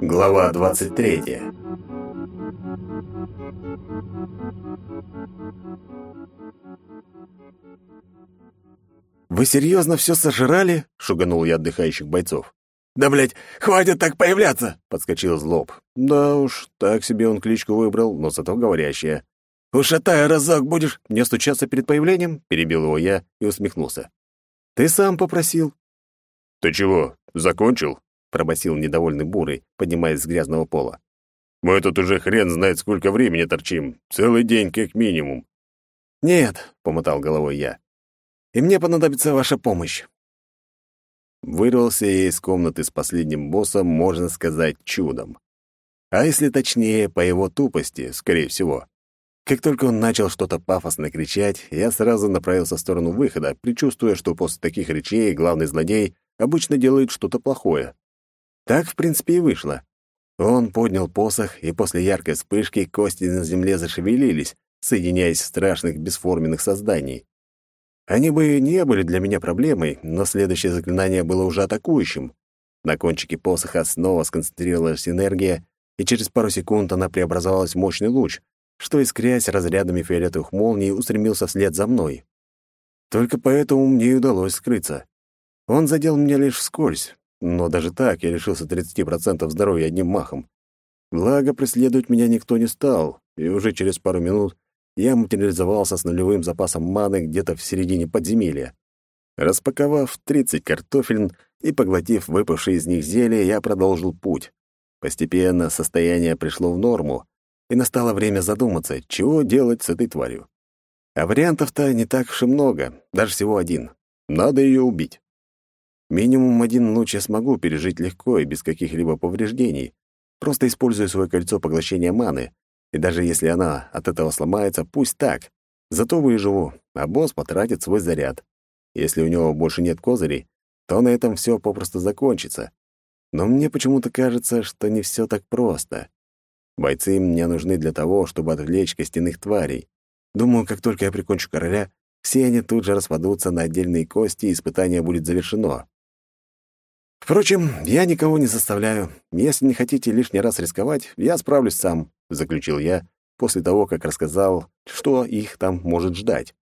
Глава 23 «Вы серьезно все сожрали?» — шуганул я отдыхающих бойцов. «Да, блядь, хватит так появляться!» — подскочил злоб. Да уж, так себе он кличку выбрал, но зато говорящая. «Ушатая разок будешь...» «Не стучаться перед появлением?» — перебил его я и усмехнулся. «Ты сам попросил». «Ты чего, закончил?» — пробасил недовольный Бурый, поднимаясь с грязного пола. «Мы тут уже хрен знает сколько времени торчим. Целый день как минимум». «Нет», — помотал головой я. «И мне понадобится ваша помощь». Вырвался я из комнаты с последним боссом, можно сказать, чудом. А если точнее, по его тупости, скорее всего. Как только он начал что-то пафосно кричать, я сразу направился в сторону выхода, предчувствуя, что после таких речей главный злодей обычно делает что-то плохое. Так, в принципе, и вышло. Он поднял посох, и после яркой вспышки кости на земле зашевелились, соединяясь в страшных бесформенных созданий. Они бы не были для меня проблемой, но следующее заклинание было уже атакующим. На кончике посоха снова сконцентрировалась энергия, и через пару секунд она преобразовалась в мощный луч, что, искрясь разрядами фиолетовых молний, устремился вслед за мной. Только поэтому мне и удалось скрыться. Он задел меня лишь вскользь, но даже так я лишился 30% здоровья одним махом. Благо, преследовать меня никто не стал, и уже через пару минут я материализовался с нулевым запасом маны где-то в середине подземелья. Распаковав 30 картофелин и поглотив выпавшие из них зелья, я продолжил путь. Постепенно состояние пришло в норму, и настало время задуматься, чего делать с этой тварью. А вариантов-то не так уж и много, даже всего один. Надо ее убить. Минимум один луч я смогу пережить легко и без каких-либо повреждений, просто используя свое кольцо поглощения маны, и даже если она от этого сломается, пусть так. Зато выживу, а босс потратит свой заряд. Если у него больше нет козырей, то на этом все попросту закончится. Но мне почему-то кажется, что не все так просто. Бойцы мне нужны для того, чтобы отвлечь костяных тварей. Думаю, как только я прикончу короля, все они тут же распадутся на отдельные кости, и испытание будет завершено. Впрочем, я никого не заставляю. Если не хотите лишний раз рисковать, я справлюсь сам, заключил я после того, как рассказал, что их там может ждать.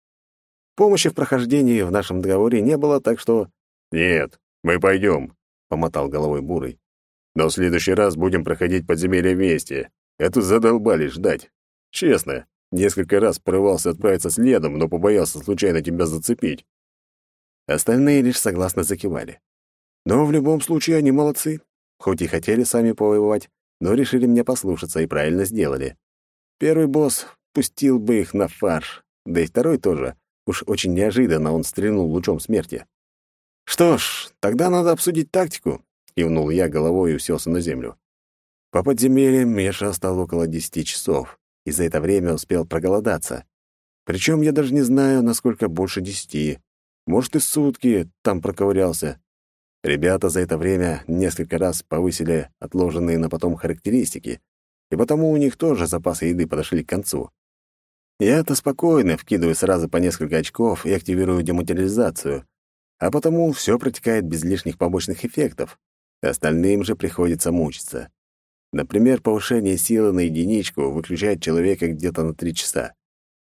Помощи в прохождении в нашем договоре не было, так что Нет, мы пойдем, помотал головой Бурый. Но в следующий раз будем проходить подземелье вместе. Это задолбали ждать. Честно, несколько раз порывался отправиться следом, но побоялся случайно тебя зацепить. Остальные лишь согласно закивали. Но в любом случае они молодцы. Хоть и хотели сами повоевать, но решили меня послушаться и правильно сделали. Первый босс пустил бы их на фарш, да и второй тоже. Уж очень неожиданно он стрельнул лучом смерти. «Что ж, тогда надо обсудить тактику», — кивнул я головой и уселся на землю. По подземельям Меша стал около десяти часов, и за это время успел проголодаться. Причем я даже не знаю, насколько больше десяти. Может, и сутки там проковырялся. Ребята за это время несколько раз повысили отложенные на потом характеристики, и потому у них тоже запасы еды подошли к концу. Я-то спокойно вкидываю сразу по несколько очков и активирую дематериализацию, а потому все протекает без лишних побочных эффектов. Остальным же приходится мучиться. Например, повышение силы на единичку выключает человека где-то на три часа.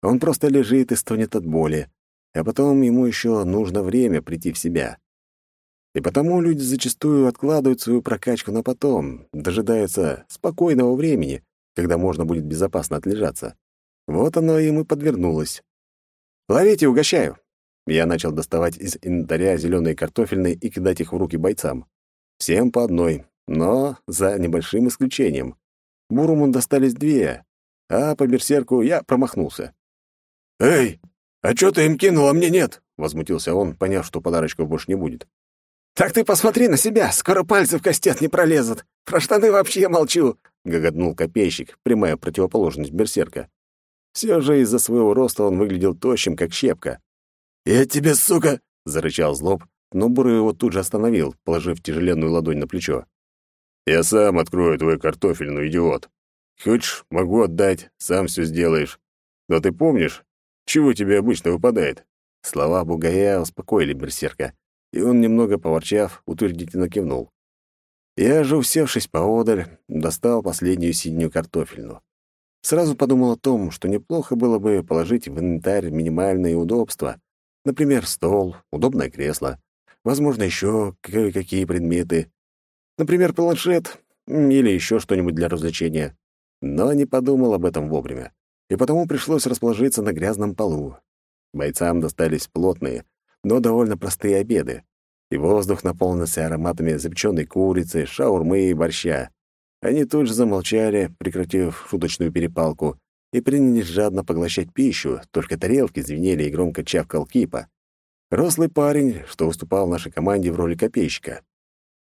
Он просто лежит и стонет от боли, а потом ему еще нужно время прийти в себя. И потому люди зачастую откладывают свою прокачку на потом, дожидаются спокойного времени, когда можно будет безопасно отлежаться. Вот оно им и подвернулось. «Ловите, угощаю!» Я начал доставать из инвентаря зеленые картофельные и кидать их в руки бойцам. Всем по одной, но за небольшим исключением. Буруму достались две, а по берсерку я промахнулся. «Эй, а чё ты им кинул, а мне нет?» — возмутился он, поняв, что подарочков больше не будет. «Так ты посмотри на себя, скоро пальцы в костет не пролезут. Про штаны вообще молчу!» — гоготнул копейщик, прямая противоположность берсерка. Все же из-за своего роста он выглядел тощим, как щепка. «Я тебе, сука!» — зарычал злоб, но Бурый его тут же остановил, положив тяжеленную ладонь на плечо. Я сам открою твой картофельный идиот. Хочешь, могу отдать, сам все сделаешь. Но ты помнишь, чего тебе обычно выпадает?» Слова Бугая успокоили берсерка, и он, немного поворчав, утвердительно кивнул. Я же, усевшись поодаль, достал последнюю синюю картофельну. Сразу подумал о том, что неплохо было бы положить в инвентарь минимальные удобства. Например, стол, удобное кресло, возможно, еще кое-какие предметы. Например, планшет или еще что-нибудь для развлечения. Но не подумал об этом вовремя, и потому пришлось расположиться на грязном полу. Бойцам достались плотные, но довольно простые обеды, и воздух наполнился ароматами запеченной курицы, шаурмы и борща. Они тут же замолчали, прекратив шуточную перепалку, и принялись жадно поглощать пищу, только тарелки звенели и громко чавкал кипа. Рослый парень, что выступал в нашей команде в роли копейщика.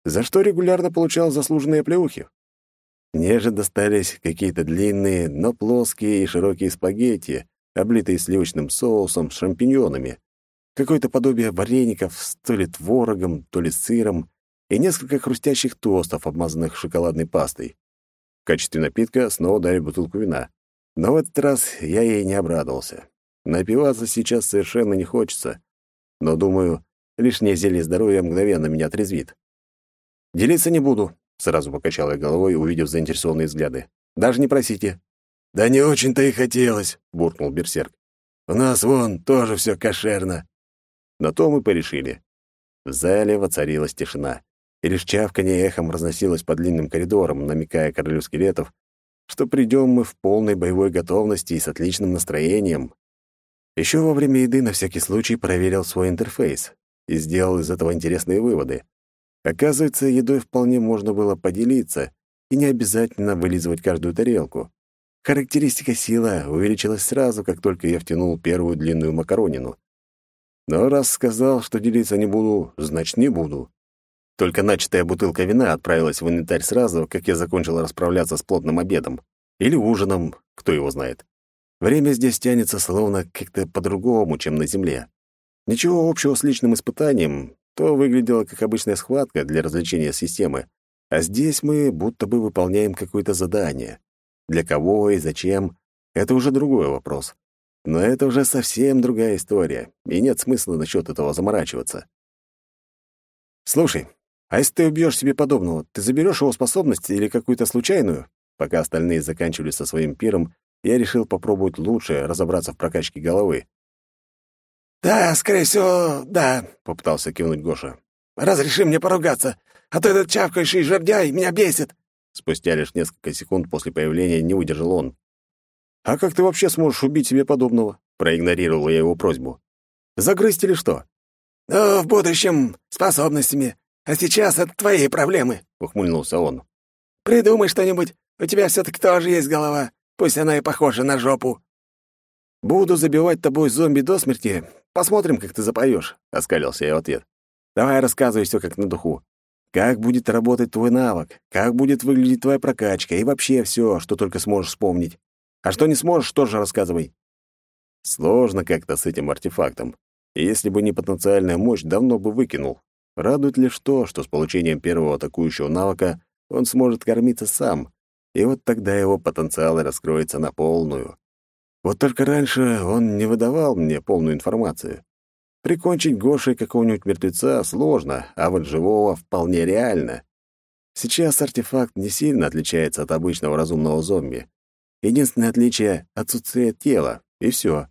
За что регулярно получал заслуженные плеухи. Мне же достались какие-то длинные, но плоские и широкие спагетти, облитые сливочным соусом с шампиньонами, какое-то подобие вареников то ли творогом, то ли сыром, и несколько хрустящих тостов, обмазанных шоколадной пастой. В качестве напитка снова дали бутылку вина. Но в этот раз я ей не обрадовался. Напиваться сейчас совершенно не хочется. Но, думаю, лишнее зелье здоровья мгновенно меня отрезвит. «Делиться не буду», — сразу покачал я головой, увидев заинтересованные взгляды. «Даже не просите». «Да не очень-то и хотелось», — буркнул Берсерк. «У нас вон тоже все кошерно». На то мы порешили. В зале воцарилась тишина и лишь чавканье эхом разносилось по длинным коридорам, намекая королю скелетов, что придем мы в полной боевой готовности и с отличным настроением. Еще во время еды на всякий случай проверил свой интерфейс и сделал из этого интересные выводы. Оказывается, едой вполне можно было поделиться, и не обязательно вылизывать каждую тарелку. Характеристика сила увеличилась сразу, как только я втянул первую длинную макаронину. Но раз сказал, что делиться не буду, значит, не буду. Только начатая бутылка вина отправилась в инвентарь сразу, как я закончил расправляться с плотным обедом. Или ужином, кто его знает. Время здесь тянется словно как-то по-другому, чем на Земле. Ничего общего с личным испытанием, то выглядело как обычная схватка для развлечения системы, а здесь мы будто бы выполняем какое-то задание. Для кого и зачем — это уже другой вопрос. Но это уже совсем другая история, и нет смысла насчет этого заморачиваться. «Слушай, а если ты убьешь себе подобного, ты заберешь его способность или какую-то случайную? Пока остальные заканчивали со своим пиром, я решил попробовать лучше разобраться в прокачке головы. «Да, скорее всего, да», — попытался кивнуть Гоша. «Разреши мне поругаться, а то этот чавкающий жердяй меня бесит». Спустя лишь несколько секунд после появления не выдержал он. «А как ты вообще сможешь убить себе подобного?» — проигнорировал я его просьбу. «Загрызть или что?» «Ну, в будущем способностями. А сейчас это твои проблемы», — ухмыльнулся он. «Придумай что-нибудь. У тебя все-таки тоже есть голова. Пусть она и похожа на жопу». «Буду забивать тобой зомби до смерти. Посмотрим, как ты запоешь», — оскалился я в ответ. «Давай рассказывай все как на духу. Как будет работать твой навык, как будет выглядеть твоя прокачка и вообще все, что только сможешь вспомнить. А что не сможешь, тоже рассказывай». Сложно как-то с этим артефактом. Если бы не потенциальная мощь, давно бы выкинул. Радует лишь то, что с получением первого атакующего навыка он сможет кормиться сам, и вот тогда его потенциал раскроется на полную. Вот только раньше он не выдавал мне полную информацию. Прикончить Гошей какого-нибудь мертвеца сложно, а вот живого вполне реально. Сейчас артефакт не сильно отличается от обычного разумного зомби. Единственное отличие — отсутствие тела, и все.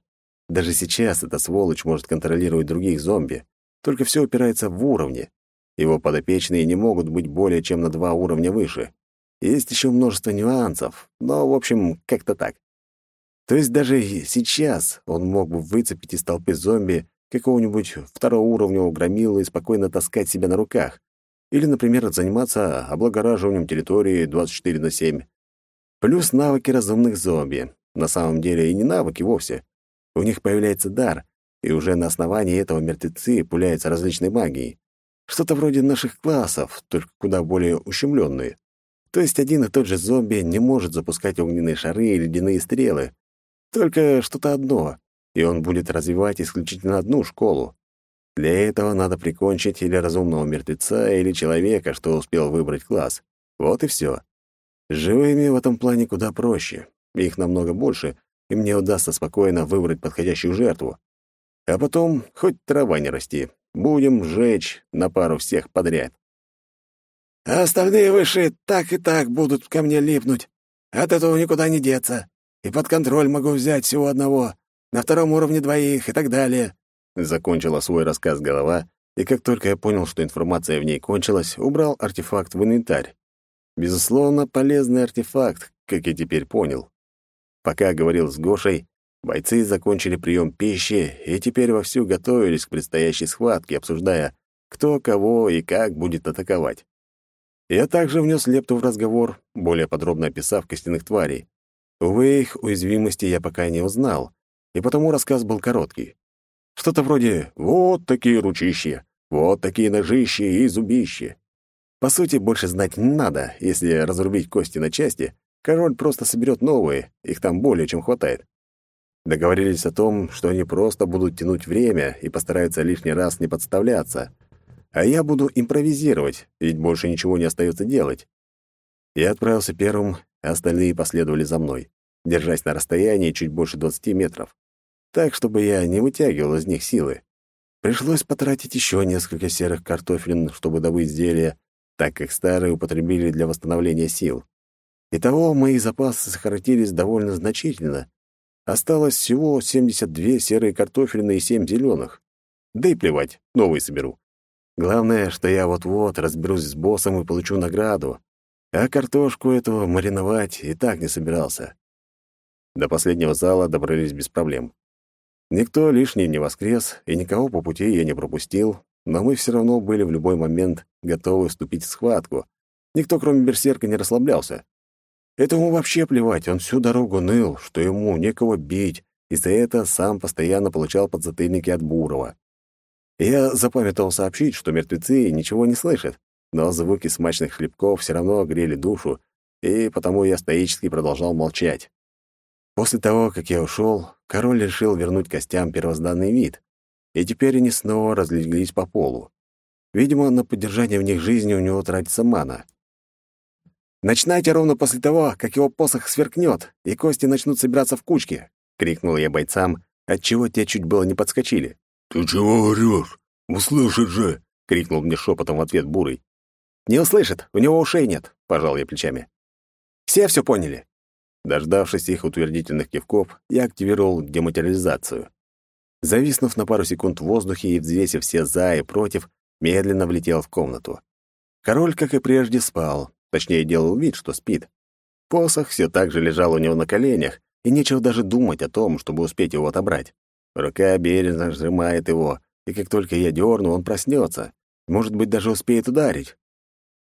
Даже сейчас эта сволочь может контролировать других зомби. Только все упирается в уровне. Его подопечные не могут быть более чем на два уровня выше. Есть еще множество нюансов, но, в общем, как-то так. То есть даже сейчас он мог бы выцепить из толпы зомби какого-нибудь второго уровня громилу и спокойно таскать себя на руках. Или, например, заниматься облагораживанием территории 24 на 7. Плюс навыки разумных зомби. На самом деле и не навыки вовсе. У них появляется дар, и уже на основании этого мертвецы пуляются различной магией. Что-то вроде наших классов, только куда более ущемленные. То есть один и тот же зомби не может запускать огненные шары и ледяные стрелы. Только что-то одно, и он будет развивать исключительно одну школу. Для этого надо прикончить или разумного мертвеца, или человека, что успел выбрать класс. Вот и все. Живыми в этом плане куда проще. Их намного больше, и мне удастся спокойно выбрать подходящую жертву. А потом хоть трава не расти. Будем сжечь на пару всех подряд. А остальные высшие так и так будут ко мне липнуть. От этого никуда не деться. И под контроль могу взять всего одного, на втором уровне двоих и так далее». Закончила свой рассказ голова, и как только я понял, что информация в ней кончилась, убрал артефакт в инвентарь. Безусловно, полезный артефакт, как я теперь понял. Пока говорил с Гошей, бойцы закончили прием пищи и теперь вовсю готовились к предстоящей схватке, обсуждая, кто кого и как будет атаковать. Я также внес лепту в разговор, более подробно описав костяных тварей. Увы, их уязвимости я пока не узнал, и потому рассказ был короткий. Что-то вроде «вот такие ручища», «вот такие ножищи и зубищи». По сути, больше знать не надо. Если разрубить кости на части, король просто соберет новые, их там более чем хватает. Договорились о том, что они просто будут тянуть время и постараются лишний раз не подставляться. А я буду импровизировать, ведь больше ничего не остается делать. Я отправился первым, а остальные последовали за мной, держась на расстоянии чуть больше 20 метров, так, чтобы я не вытягивал из них силы. Пришлось потратить еще несколько серых картофелин, чтобы добыть зелья, так как старые употребили для восстановления сил. Итого мои запасы сократились довольно значительно. Осталось всего 72 серые картофелины и 7 зеленых. Да и плевать, новые соберу. Главное, что я вот-вот разберусь с боссом и получу награду. А картошку эту мариновать и так не собирался. До последнего зала добрались без проблем. Никто лишний не воскрес, и никого по пути я не пропустил, но мы все равно были в любой момент готовы вступить в схватку. Никто, кроме берсерка, не расслаблялся. Этому вообще плевать, он всю дорогу ныл, что ему некого бить, и за это сам постоянно получал подзатыльники от Бурова. Я запамятовал сообщить, что мертвецы ничего не слышат, но звуки смачных хлебков все равно грели душу, и потому я стоически продолжал молчать. После того, как я ушел, король решил вернуть костям первозданный вид, и теперь они снова разлеглись по полу. Видимо, на поддержание в них жизни у него тратится мана. «Начинайте ровно после того, как его посох сверкнет, и кости начнут собираться в кучки!» — крикнул я бойцам, отчего те чуть было не подскочили. «Ты чего орёшь? Услышит же!» — крикнул мне шепотом в ответ Бурый. «Не услышит, у него ушей нет», — пожал я плечами. «Все все поняли?» Дождавшись их утвердительных кивков, я активировал дематериализацию. Зависнув на пару секунд в воздухе и взвесив все «за» и «против», медленно влетел в комнату. Король, как и прежде, спал, точнее, делал вид, что спит. Посох все так же лежал у него на коленях, и нечего даже думать о том, чтобы успеть его отобрать. Рука бережно сжимает его, и как только я дерну, он проснется. Может быть, даже успеет ударить.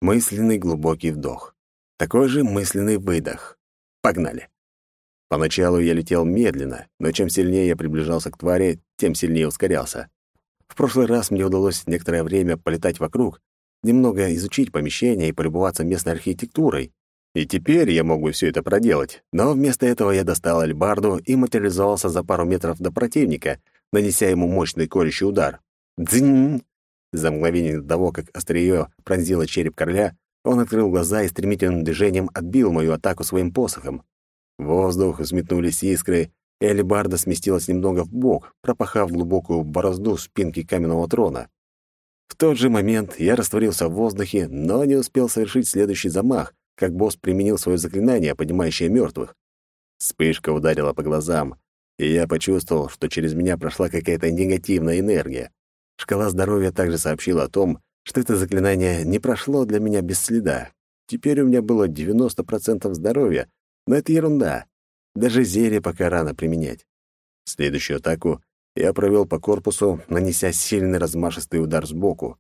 Мысленный глубокий вдох. Такой же мысленный выдох. Погнали. Поначалу я летел медленно, но чем сильнее я приближался к твари, тем сильнее ускорялся. В прошлый раз мне удалось некоторое время полетать вокруг, немного изучить помещение и полюбоваться местной архитектурой. И теперь я мог бы все это проделать, но вместо этого я достал альбарду и материализовался за пару метров до противника, нанеся ему мощный колющий удар. Дзинь! За мгновение до того, как острие пронзило череп короля, он открыл глаза и стремительным движением отбил мою атаку своим посохом. В воздух взметнулись искры, и алебарда сместилась немного в бок, пропахав глубокую борозду спинки каменного трона. В тот же момент я растворился в воздухе, но не успел совершить следующий замах, как босс применил свое заклинание, поднимающее мертвых. Вспышка ударила по глазам, и я почувствовал, что через меня прошла какая-то негативная энергия. Шкала здоровья также сообщила о том, что это заклинание не прошло для меня без следа. Теперь у меня было 90% здоровья, но это ерунда. Даже зелье пока рано применять. Следующую атаку я провел по корпусу, нанеся сильный размашистый удар сбоку.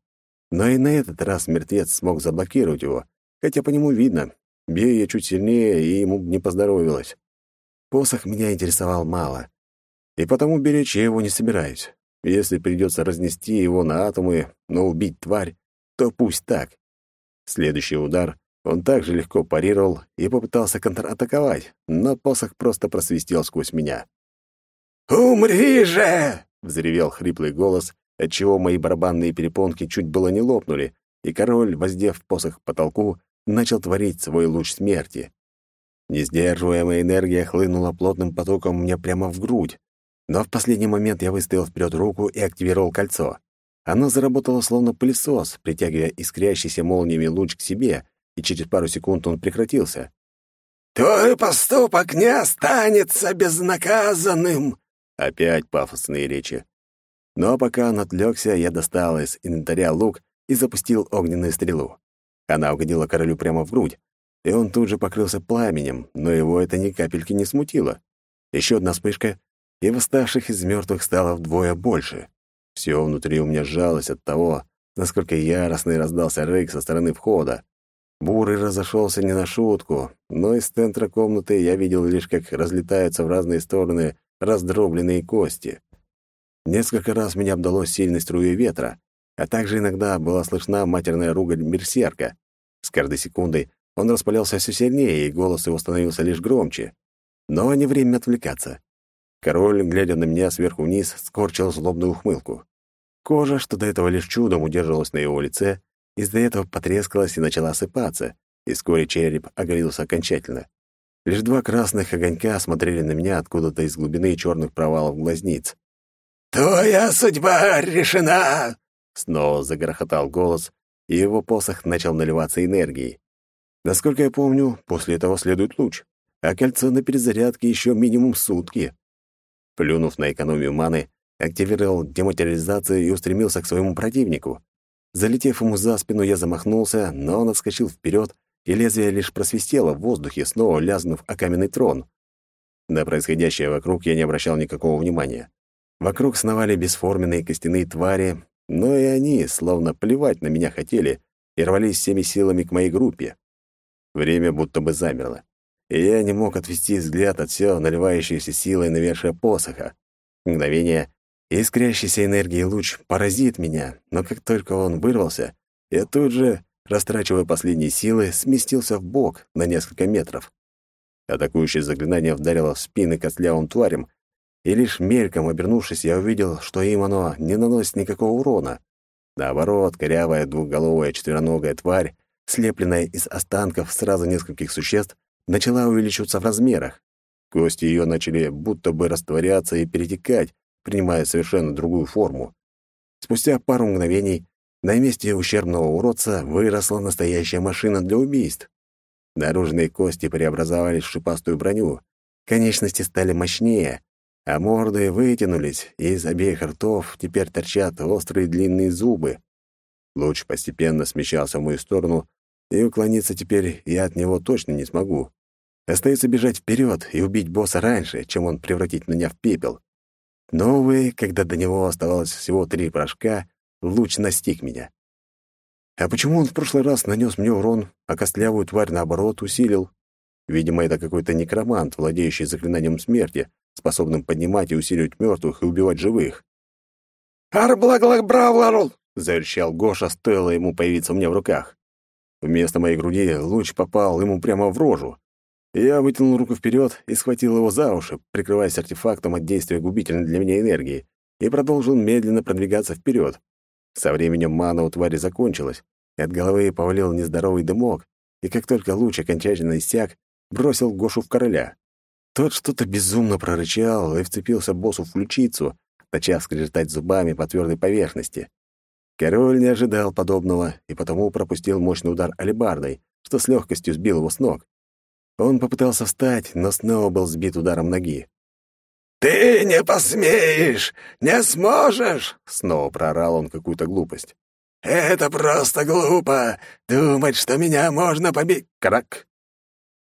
Но и на этот раз мертвец смог заблокировать его, хотя по нему видно. Бей я чуть сильнее, и ему не поздоровилось. Посох меня интересовал мало, и потому беречь я его не собираюсь. Если придется разнести его на атомы, но убить тварь, то пусть так. Следующий удар он также легко парировал и попытался контратаковать, но посох просто просвистел сквозь меня. «Умри же!» — взревел хриплый голос, отчего мои барабанные перепонки чуть было не лопнули, и король, воздев посох к потолку, начал творить свой луч смерти. Несдерживаемая энергия хлынула плотным потоком мне прямо в грудь, но в последний момент я выставил вперед руку и активировал кольцо. Оно заработало словно пылесос, притягивая искрящийся молниями луч к себе, и через пару секунд он прекратился. «Твой поступок не останется безнаказанным!» Опять пафосные речи. Но пока он отвлекся, я достал из инвентаря лук и запустил огненную стрелу. Она угодила королю прямо в грудь, и он тут же покрылся пламенем, но его это ни капельки не смутило. Еще одна вспышка, и восставших из мертвых стало вдвое больше. Все внутри у меня сжалось от того, насколько яростный раздался рык со стороны входа. Бурый разошелся не на шутку, но из центра комнаты я видел лишь, как разлетаются в разные стороны раздробленные кости. Несколько раз меня обдало сильной струей ветра, а также иногда была слышна матерная ругань берсерка. С каждой секундой он распалялся все сильнее, и голос его становился лишь громче. Но не время отвлекаться. Король, глядя на меня сверху вниз, скорчил злобную ухмылку. Кожа, что до этого лишь чудом удерживалась на его лице, из-за этого потрескалась и начала осыпаться, и вскоре череп оголился окончательно. Лишь два красных огонька смотрели на меня откуда-то из глубины черных провалов глазниц. «Твоя судьба решена!» Снова загрохотал голос, и его посох начал наливаться энергией. Насколько я помню, после этого следует луч, а кольцо на перезарядке еще минимум сутки. Плюнув на экономию маны, активировал дематериализацию и устремился к своему противнику. Залетев ему за спину, я замахнулся, но он отскочил вперед, и лезвие лишь просвистело в воздухе, снова лязнув о каменный трон. На происходящее вокруг я не обращал никакого внимания. Вокруг сновали бесформенные костяные твари, но и они словно плевать на меня хотели и рвались всеми силами к моей группе. Время будто бы замерло, и я не мог отвести взгляд от все наливающейся силой навершия посоха. Мгновение, искрящийся энергией луч поразит меня, но как только он вырвался, я тут же, растрачивая последние силы, сместился в бок на несколько метров. Атакующее заклинание вдарило в спины костлявым тварям, и лишь мельком обернувшись, я увидел, что им оно не наносит никакого урона. Наоборот, корявая двухголовая четвероногая тварь слепленная из останков сразу нескольких существ, начала увеличиваться в размерах. Кости ее начали будто бы растворяться и перетекать, принимая совершенно другую форму. Спустя пару мгновений на месте ущербного уродца выросла настоящая машина для убийств. Наружные кости преобразовались в шипастую броню, конечности стали мощнее, а морды вытянулись, и из обеих ртов теперь торчат острые длинные зубы. Луч постепенно смещался в мою сторону, и уклониться теперь я от него точно не смогу. Остается бежать вперед и убить босса раньше, чем он превратит меня в пепел. Но, увы, когда до него оставалось всего три порошка, луч настиг меня. А почему он в прошлый раз нанес мне урон, а костлявую тварь, наоборот, усилил? Видимо, это какой-то некромант, владеющий заклинанием смерти, способным поднимать и усиливать мертвых и убивать живых. «Арблаглабравларул!» — заверещал Гоша, стоило ему появиться у меня в руках. Вместо моей груди луч попал ему прямо в рожу. Я вытянул руку вперед и схватил его за уши, прикрываясь артефактом от действия губительной для меня энергии, и продолжил медленно продвигаться вперед. Со временем мана у твари закончилась, и от головы повалил нездоровый дымок, и как только луч окончательно иссяк, бросил Гошу в короля. Тот что-то безумно прорычал и вцепился боссу в ключицу, начав скрежетать зубами по твердой поверхности. Король не ожидал подобного и потому пропустил мощный удар алебардой, что с легкостью сбил его с ног. Он попытался встать, но снова был сбит ударом ноги. «Ты не посмеешь! Не сможешь!» — снова проорал он какую-то глупость. «Это просто глупо! Думать, что меня можно побить...» Крак!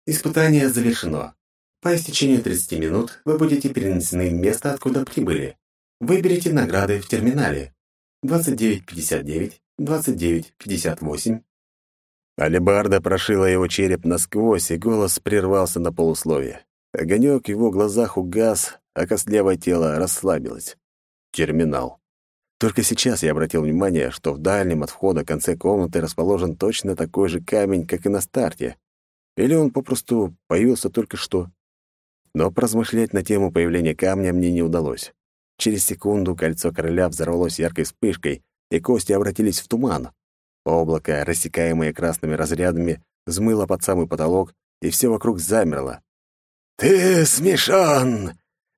Испытание завершено. По истечению 30 минут вы будете перенесены в место, откуда прибыли. Выберите награды в терминале. 29.59, 29.58. Алебарда прошила его череп насквозь, и голос прервался на полусловие. Огонек в его глазах угас, а костлявое тело расслабилось. Терминал. Только сейчас я обратил внимание, что в дальнем от входа конце комнаты расположен точно такой же камень, как и на старте. Или он попросту появился только что. Но поразмышлять на тему появления камня мне не удалось. Через секунду кольцо короля взорвалось яркой вспышкой, и кости обратились в туман. Облако, рассекаемое красными разрядами, взмыло под самый потолок, и все вокруг замерло. «Ты смешон!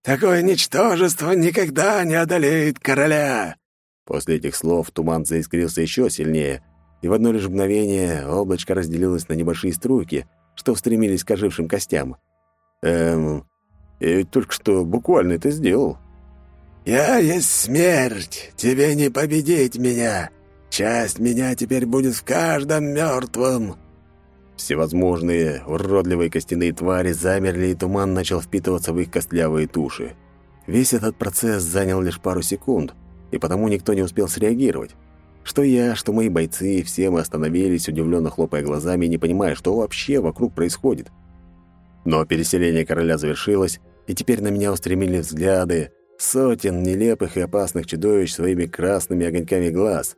Такое ничтожество никогда не одолеет короля!» После этих слов туман заискрился еще сильнее, и в одно лишь мгновение облачко разделилось на небольшие струйки, что устремились к ожившим костям. Эм, я ведь только что буквально это сделал. «Я есть смерть, тебе не победить меня. Часть меня теперь будет в каждом мертвом». Всевозможные уродливые костяные твари замерли, и туман начал впитываться в их костлявые туши. Весь этот процесс занял лишь пару секунд, и потому никто не успел среагировать. Что я, что мои бойцы, все мы остановились, удивленно хлопая глазами, не понимая, что вообще вокруг происходит. Но переселение короля завершилось, и теперь на меня устремили взгляды сотен нелепых и опасных чудовищ своими красными огоньками глаз.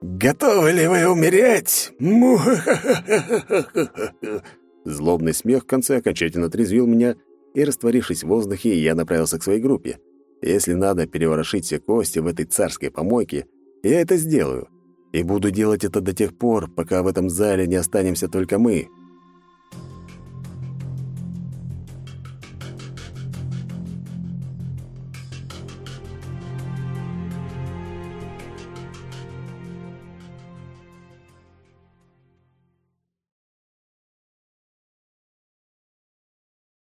«Готовы ли вы умереть? Злобный смех в конце окончательно трезвил меня, и, растворившись в воздухе, я направился к своей группе. Если надо переворошить все кости в этой царской помойке, я это сделаю. И буду делать это до тех пор, пока в этом зале не останемся только мы,